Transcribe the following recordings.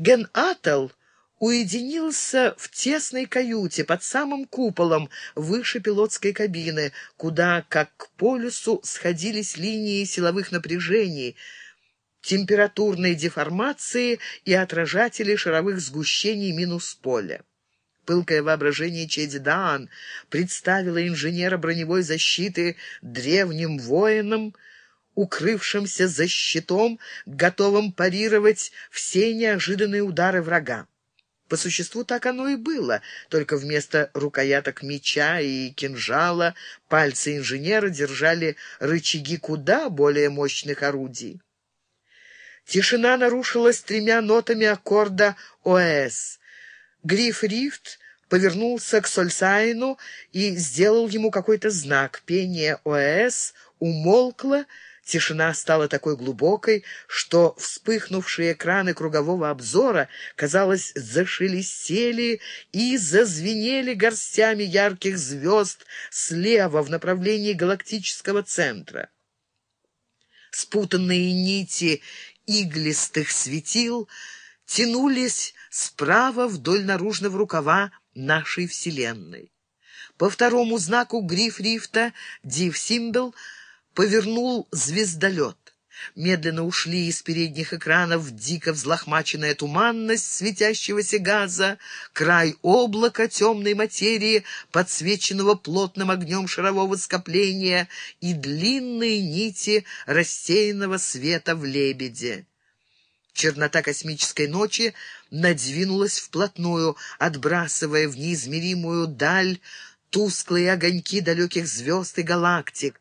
Ген Ател уединился в тесной каюте под самым куполом выше пилотской кабины, куда, как к полюсу, сходились линии силовых напряжений, температурной деформации и отражатели шаровых сгущений минус поля. Пылкое воображение Чеди Даан представило инженера броневой защиты древним воином, укрывшимся за щитом, готовым парировать все неожиданные удары врага. По существу так оно и было, только вместо рукояток меча и кинжала пальцы инженера держали рычаги куда более мощных орудий. Тишина нарушилась тремя нотами аккорда ОС. Гриф Рифт повернулся к Сольсайну и сделал ему какой-то знак. Пение ОС умолкло, Тишина стала такой глубокой, что вспыхнувшие экраны кругового обзора, казалось, зашелестели и зазвенели горстями ярких звезд слева в направлении галактического центра. Спутанные нити иглистых светил тянулись справа вдоль наружного рукава нашей Вселенной. По второму знаку гриф-рифта Див-Симбел — повернул звездолет. Медленно ушли из передних экранов дико взлохмаченная туманность светящегося газа, край облака темной материи, подсвеченного плотным огнем шарового скопления, и длинные нити рассеянного света в лебеде. Чернота космической ночи надвинулась вплотную, отбрасывая в неизмеримую даль тусклые огоньки далеких звезд и галактик.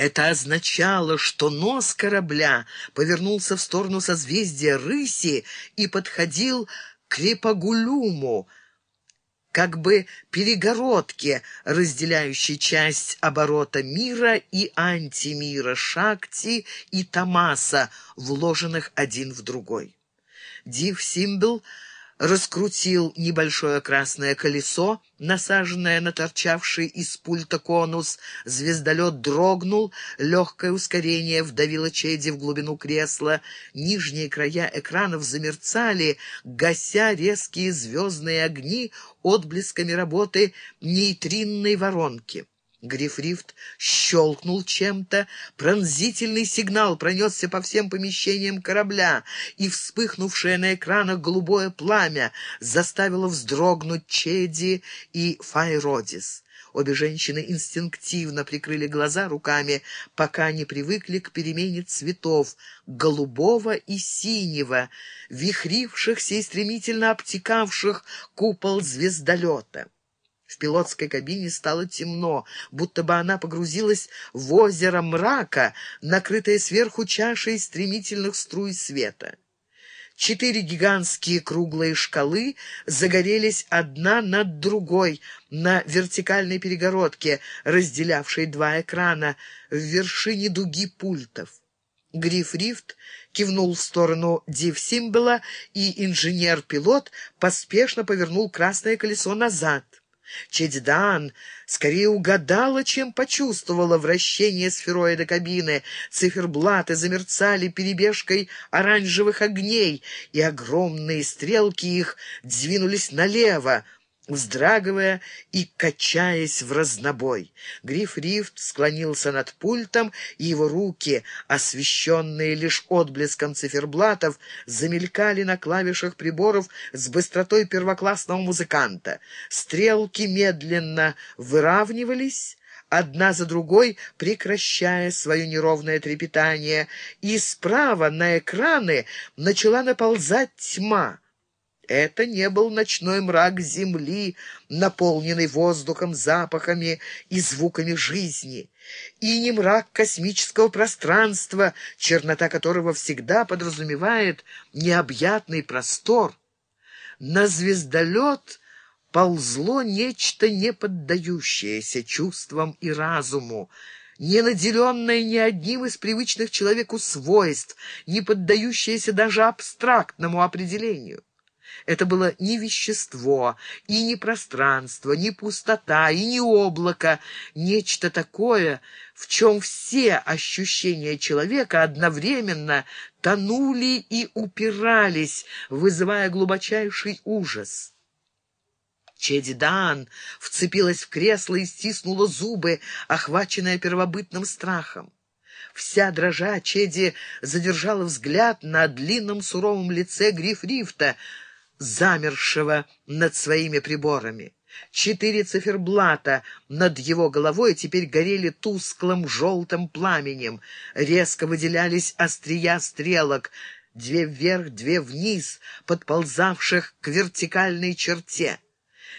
Это означало, что нос корабля повернулся в сторону созвездия Рыси и подходил к Репагулюму, как бы перегородке, разделяющей часть оборота мира и антимира, Шакти и Тамаса, вложенных один в другой. Див Симбл раскрутил небольшое красное колесо, насаженное на торчавший из пульта конус. Звездолет дрогнул, легкое ускорение вдавило Чеди в глубину кресла. Нижние края экранов замерцали, гася резкие звездные огни отблесками работы нейтринной воронки. Грифрифт щелкнул чем-то, пронзительный сигнал пронесся по всем помещениям корабля, и вспыхнувшее на экранах голубое пламя заставило вздрогнуть Чеди и Файродис. Обе женщины инстинктивно прикрыли глаза руками, пока не привыкли к перемене цветов — голубого и синего, вихрившихся и стремительно обтекавших купол звездолета. В пилотской кабине стало темно, будто бы она погрузилась в озеро мрака, накрытое сверху чашей стремительных струй света. Четыре гигантские круглые шкалы загорелись одна над другой на вертикальной перегородке, разделявшей два экрана, в вершине дуги пультов. Гриф Рифт кивнул в сторону Див-Симбела, и инженер-пилот поспешно повернул красное колесо назад. Чедидан скорее угадала, чем почувствовала вращение сфероида кабины. Циферблаты замерцали перебежкой оранжевых огней, и огромные стрелки их двинулись налево, вздрагивая и качаясь в разнобой. Гриф Рифт склонился над пультом, и его руки, освещенные лишь отблеском циферблатов, замелькали на клавишах приборов с быстротой первоклассного музыканта. Стрелки медленно выравнивались, одна за другой прекращая свое неровное трепетание, и справа на экраны начала наползать тьма. Это не был ночной мрак земли, наполненный воздухом, запахами и звуками жизни, и не мрак космического пространства, чернота которого всегда подразумевает необъятный простор. На звездолет ползло нечто не поддающееся чувствам и разуму, не наделенное ни одним из привычных человеку свойств, не поддающееся даже абстрактному определению. Это было не вещество, и не пространство, не пустота, и не облако, нечто такое, в чем все ощущения человека одновременно тонули и упирались, вызывая глубочайший ужас. Чеди Дан вцепилась в кресло и стиснула зубы, охваченная первобытным страхом. Вся дрожа, Чеди задержала взгляд на длинном суровом лице Гриф-Рифта, замершего над своими приборами. Четыре циферблата над его головой теперь горели тусклым желтым пламенем. Резко выделялись острия стрелок, две вверх, две вниз, подползавших к вертикальной черте.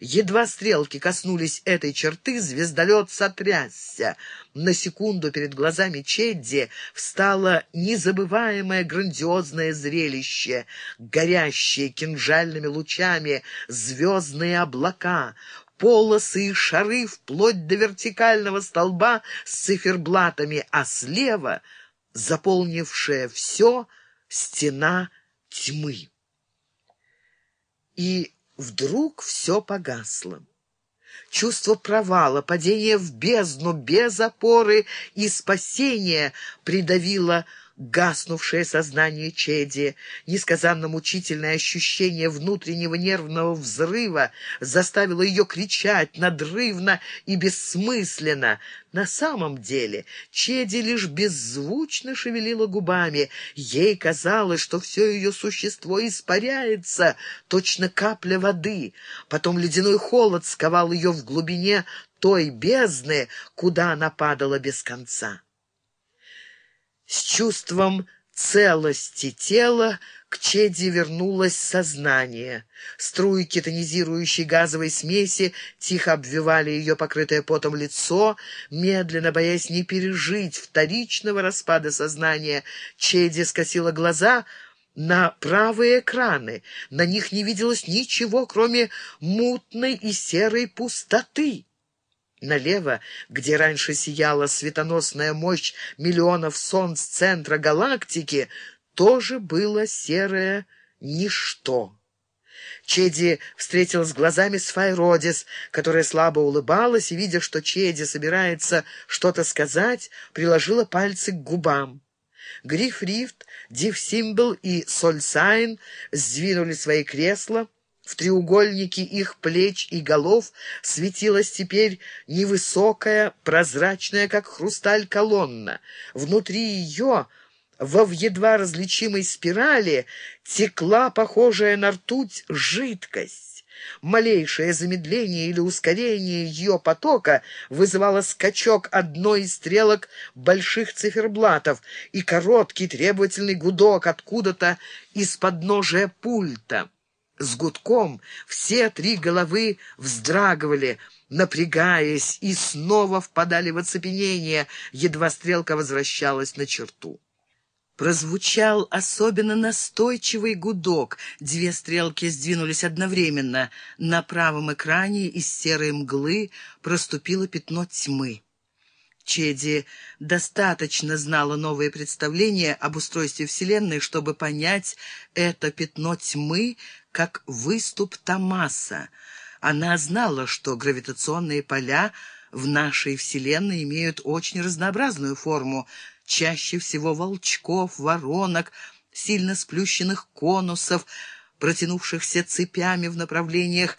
Едва стрелки коснулись этой черты, звездолет сотрясся. На секунду перед глазами Чедди встало незабываемое грандиозное зрелище. Горящие кинжальными лучами звездные облака, полосы и шары вплоть до вертикального столба с циферблатами, а слева, заполнившая все, стена тьмы. И Вдруг все погасло. Чувство провала, падения в бездну, без опоры и спасения придавило гаснувшее сознание Чеди, несказанно мучительное ощущение внутреннего нервного взрыва заставило ее кричать надрывно и бессмысленно. На самом деле Чеди лишь беззвучно шевелила губами. Ей казалось, что все ее существо испаряется, точно капля воды. Потом ледяной холод сковал ее в глубине той бездны, куда она падала без конца. С чувством целости тела к Чеди вернулось сознание. Струйки тонизирующей газовой смеси тихо обвивали ее покрытое потом лицо, медленно, боясь не пережить вторичного распада сознания. Чеди скосила глаза на правые экраны. На них не виделось ничего, кроме мутной и серой пустоты. Налево, где раньше сияла светоносная мощь миллионов солнц центра галактики, тоже было серое ничто. Чеди встретилась глазами с которая слабо улыбалась и, видя, что Чеди собирается что-то сказать, приложила пальцы к губам. Гриф Рифт, Див Симбел и Соль Саин сдвинули свои кресла, в треугольнике их плеч и голов светилась теперь невысокая, прозрачная, как хрусталь, колонна. Внутри ее, во в едва различимой спирали, текла, похожая на ртуть, жидкость. Малейшее замедление или ускорение ее потока вызывало скачок одной из стрелок больших циферблатов и короткий требовательный гудок откуда-то из подножия пульта. С гудком все три головы вздрагивали, напрягаясь, и снова впадали в оцепенение, едва стрелка возвращалась на черту. Прозвучал особенно настойчивый гудок. Две стрелки сдвинулись одновременно. На правом экране из серой мглы проступило пятно тьмы. Чеди достаточно знала новые представления об устройстве Вселенной, чтобы понять это пятно тьмы как выступ Томаса. Она знала, что гравитационные поля в нашей Вселенной имеют очень разнообразную форму, чаще всего волчков, воронок, сильно сплющенных конусов, протянувшихся цепями в направлениях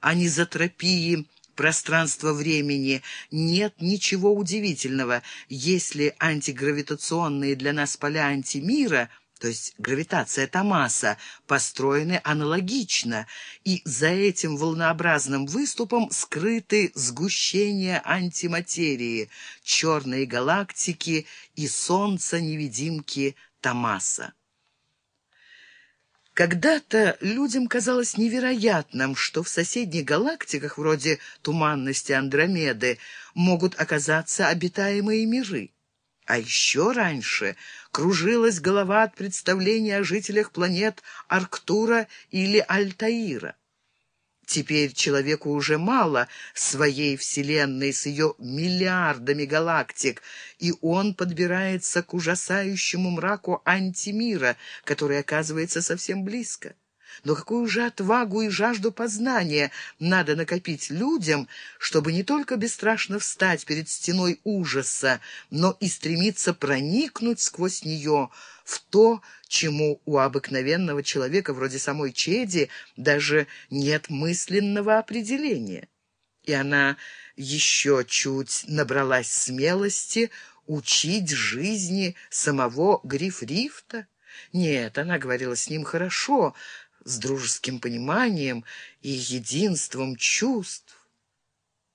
анизотропии, пространства-времени, нет ничего удивительного, если антигравитационные для нас поля антимира — то есть гравитация Томаса, построены аналогично, и за этим волнообразным выступом скрыты сгущения антиматерии, черные галактики и солнца-невидимки Томаса. Когда-то людям казалось невероятным, что в соседних галактиках, вроде туманности Андромеды, могут оказаться обитаемые миры. А еще раньше кружилась голова от представления о жителях планет Арктура или Альтаира. Теперь человеку уже мало своей Вселенной с ее миллиардами галактик, и он подбирается к ужасающему мраку антимира, который оказывается совсем близко. Но какую же отвагу и жажду познания надо накопить людям, чтобы не только бесстрашно встать перед стеной ужаса, но и стремиться проникнуть сквозь нее в то, чему у обыкновенного человека, вроде самой Чеди, даже нет мысленного определения. И она еще чуть набралась смелости учить жизни самого Грифрифта. Нет, она говорила с ним хорошо, с дружеским пониманием и единством чувств.